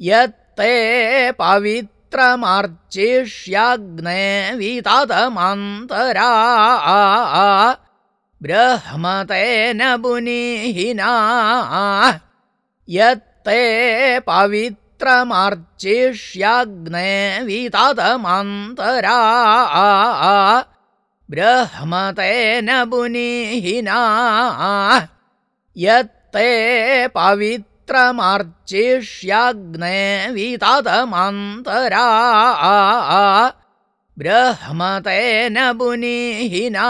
यत्ते पवित्रमार्चिष्याग्ने विततमन्तरा। ब्रह्मतेन बुनिहिना यत्ते पवित्रमार्चिष्याग्ने विततमन्तरा। ब्रह्मतेन यत्ते मार्चिष्याग्ने वितमान्तरा ब्रह्मते न बुनिहिना